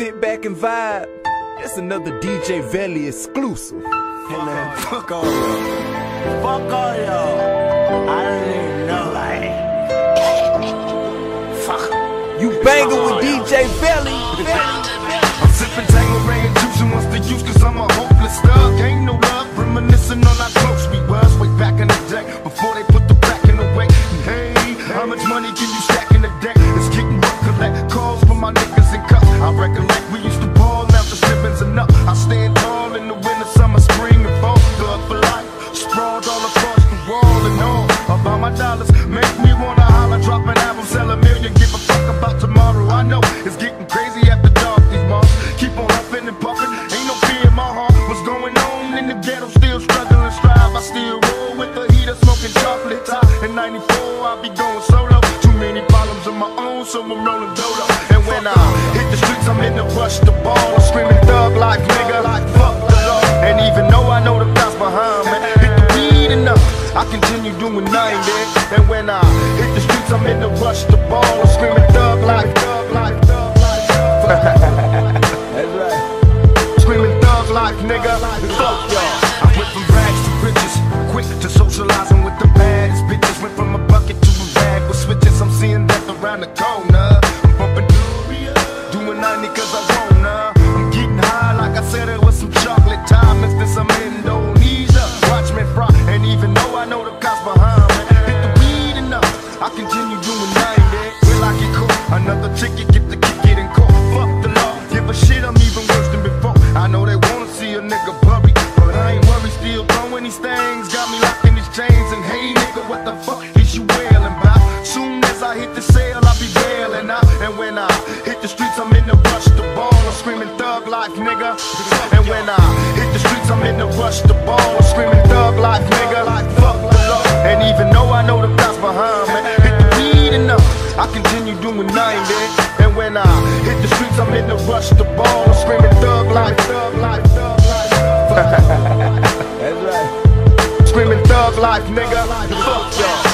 sit back and vibe. It's another DJ Velli exclusive. Hey man, fuck all y'all. Fuck all y'all. I don't even know like. Fuck. You bangin' with DJ Velli. I'm sipping Tanqueray and juicing what's the use cause I'm a hopeless thug Ain't no love, reminiscing on how close we was Way back in the day, before they put the back in the way Hey, how much money can you stack in the deck? It's getting recollect we used to ball, now the slipping's enough I stand tall in the winter, summer, spring and fall. Thug for life, sprawled all across the wall and all. About my dollars, make me wanna holler Drop an album, sell a million, give a fuck about tomorrow. I know it's getting crazy after dark, these malls Keep on huffing and puffing, ain't no fear in my heart What's going on in the ghetto, still struggling, strive. I still roll with the heater, smoking chocolate top. In 94, I'll be going solo. Too many my own, so I'm rolling dodo. And when I hit the streets, I'm in the rush the ball. I'm screaming thug life, nigga, like fuck the law. And even though I know the cops behind me Hit the weed enough, I continue doing 90 And when I hit the streets, I'm in the rush the ball. I'm screaming thug thug thug I know the cops behind me, hit the weed enough. I continue doing 90. Will I get caught? Another ticket, get the kick and caught. Fuck the law, give a shit, I'm even worse than before. I know they wanna see a nigga buried, but I ain't worried, still throwing these things. Got me locked in these chains, and hey nigga, what the fuck is you wailing about? Soon as I hit the sale, I'll be bailing out. And when I hit the streets, I'm in the rush to ball. I'm screaming thug life, nigga. And when I hit the streets, I'm in the rush to ball. I'm screaming thug life, nigga. Like fuck And even though I know the cops behind me, hit the weed enough. I continue doing 90. And when I hit the streets, I'm in the rush the ball. Screaming thug life, thug life, thug life. That's right. Screaming thug life, nigga. Fuck y'all.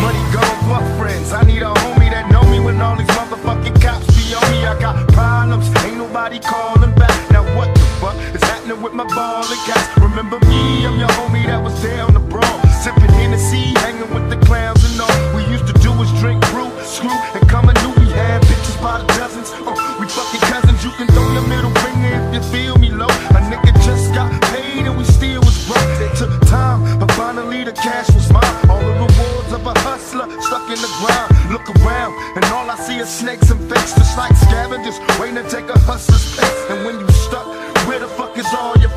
Money gone, fuck friends. I need a homie that know me when all these motherfucking cops be on me. I got problems, ain't nobody calling back. Now what the fuck is happening with my ball and cats? Remember me, I'm your homie that was there Hennessy, hanging with the clowns and all. We used to do is drink brew, screw, and come and knew we had bitches by the dozens. Oh, we fucking cousins. You can throw your middle finger if you feel me low. A nigga just got paid and we still was broke. It took time, but finally the cash was mine. All the rewards of a hustler stuck in the ground. Look around, and all I see is snakes and fakes, just like scavengers waiting to take a hustler's place. And when you stuck, where the fuck is all your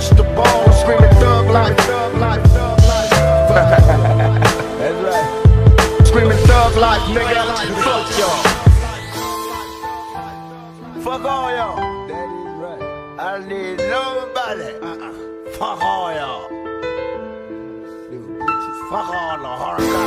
I'm the ball. Screaming thug life, thug life. That's right. Screaming thug life, nigga. Fuck y'all. Fuck all y'all. That is right. I don't need nobody. Uh-uh. Fuck all y'all. Fuck all the hard